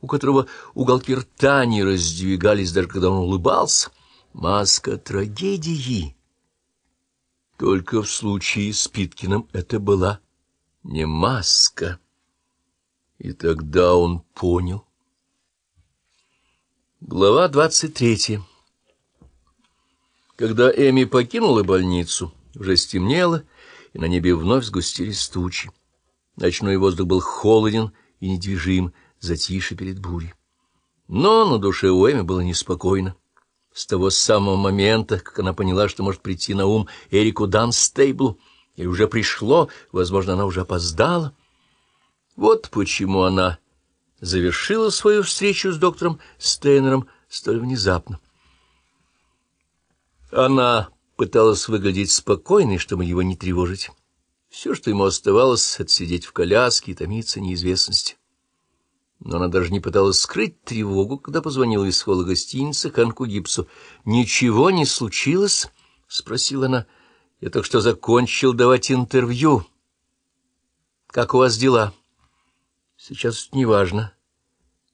у которого уголки рта не раздвигались, даже когда он улыбался. Маска трагедии. Только в случае с Питкиным это была не маска. И тогда он понял. Глава двадцать третья. Когда Эми покинула больницу, уже стемнело, и на небе вновь сгустились тучи. Ночной воздух был холоден и недвижим, затише перед бурей. Но на душе у Эми было неспокойно. С того самого момента, как она поняла, что может прийти на ум Эрику Данстейблу, и уже пришло, возможно, она уже опоздала. Вот почему она завершила свою встречу с доктором Стейнером столь внезапно. Она пыталась выглядеть спокойной, чтобы его не тревожить. Все, что ему оставалось, — это сидеть в коляске и томиться неизвестности. Но она даже не пыталась скрыть тревогу, когда позвонила из холла гостиницы Ханку Гипсу. — Ничего не случилось? — спросила она. — Я только что закончил давать интервью. — Как у вас дела? — Сейчас неважно.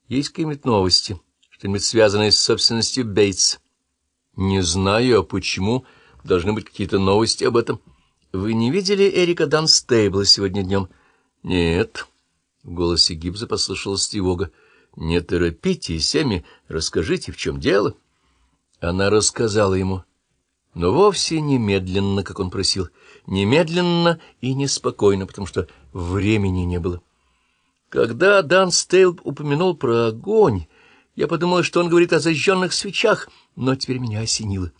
Есть какие-нибудь новости, что-нибудь связанное с собственностью Бейтс? — Не знаю, а почему? Должны быть какие-то новости об этом. — Вы не видели Эрика Данстейбла сегодня днем? — Нет. В голосе Гибза послышалась тревога. — Не торопитесь, Эми, расскажите, в чем дело. Она рассказала ему. Но вовсе немедленно, как он просил. Немедленно и неспокойно, потому что времени не было. Когда Дан Стейл упомянул про огонь, я подумала, что он говорит о зажженных свечах, но теперь меня осенило.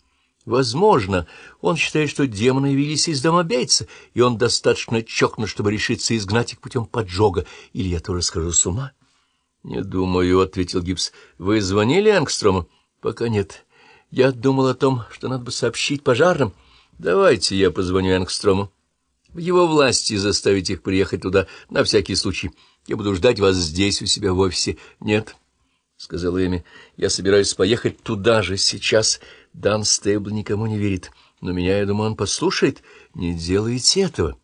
Возможно, он считает, что демоны явились из дома Бейтса, и он достаточно чокнут, чтобы решиться изгнать их путем поджога, или я тоже скажу с ума. — Не думаю, — ответил Гибс. — Вы звонили Ангстрому? — Пока нет. Я думал о том, что надо бы сообщить пожарным. Давайте я позвоню Ангстрому. В его власти заставить их приехать туда на всякий случай. Я буду ждать вас здесь, у себя в офисе. Нет, — сказала Эми, — я собираюсь поехать туда же сейчас. Дан Стейбл никому не верит, но меня, я думаю, он послушает. Не делайте этого.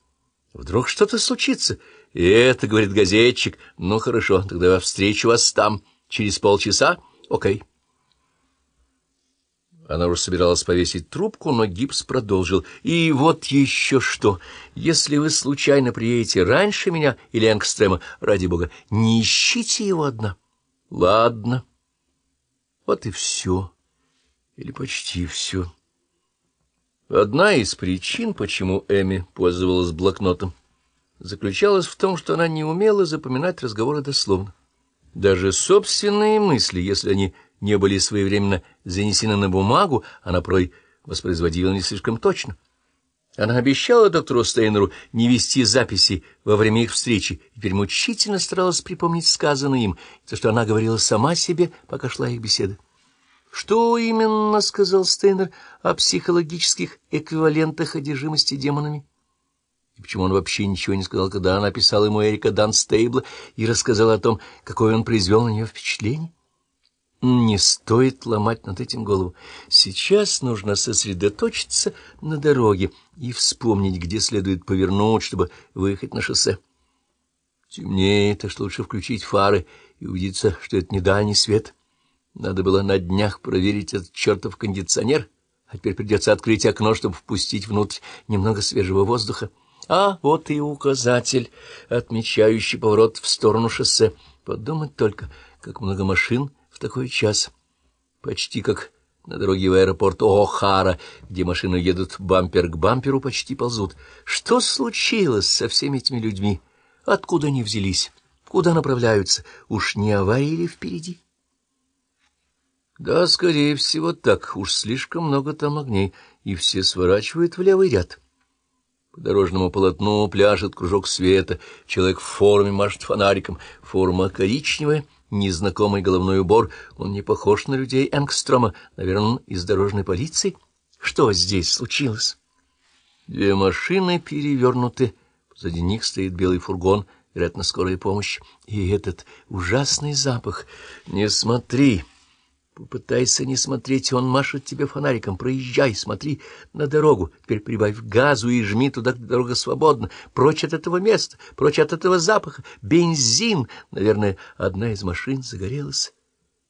Вдруг что-то случится. И это, — говорит газетчик, — ну хорошо, тогда я встречу вас там через полчаса. Окей. Она уже собиралась повесить трубку, но Гипс продолжил. «И вот еще что. Если вы случайно приедете раньше меня или Энгстрема, ради бога, не ищите его одна». «Ладно». Вот и все. Или почти все. Одна из причин, почему Эми пользовалась блокнотом, заключалась в том, что она не умела запоминать разговоры дословно. Даже собственные мысли, если они не были своевременно занесены на бумагу, она порой воспроизводила не слишком точно. Она обещала доктору Стейнеру не вести записи во время их встречи, и теперь мучительно старалась припомнить сказанное им, то, что она говорила сама себе, пока шла их беседа. «Что именно?» — сказал Стейнер о психологических эквивалентах одержимости демонами. И почему он вообще ничего не сказал, когда она описала ему Эрика Данстейбла и рассказала о том, какое он произвел на нее впечатление? Не стоит ломать над этим голову. Сейчас нужно сосредоточиться на дороге и вспомнить, где следует повернуть, чтобы выехать на шоссе. Темнеет, так что лучше включить фары и убедиться, что это не дальний свет. Надо было на днях проверить этот чертов кондиционер, а теперь придется открыть окно, чтобы впустить внутрь немного свежего воздуха. А вот и указатель, отмечающий поворот в сторону шоссе. Подумать только, как много машин такой час. Почти как на дороге в аэропорт О'Хара, где машины едут бампер к бамперу, почти ползут. Что случилось со всеми этими людьми? Откуда они взялись? Куда направляются? Уж не аварии ли впереди? Да, скорее всего, так. Уж слишком много там огней, и все сворачивают в левый ряд. По дорожному полотну пляшет кружок света, человек в форме машет фонариком, форма коричневая — незнакомый головной убор. Он не похож на людей Энгстрома. Наверное, из дорожной полиции. Что здесь случилось? Две машины перевернуты. Позади них стоит белый фургон, вероятно, скорая помощь. И этот ужасный запах. Не смотри. Попытайся не смотреть, он машет тебе фонариком. Проезжай, смотри на дорогу. Теперь прибавь газу и жми туда, где дорога свободна. Прочь от этого места, прочь от этого запаха. Бензин. Наверное, одна из машин загорелась.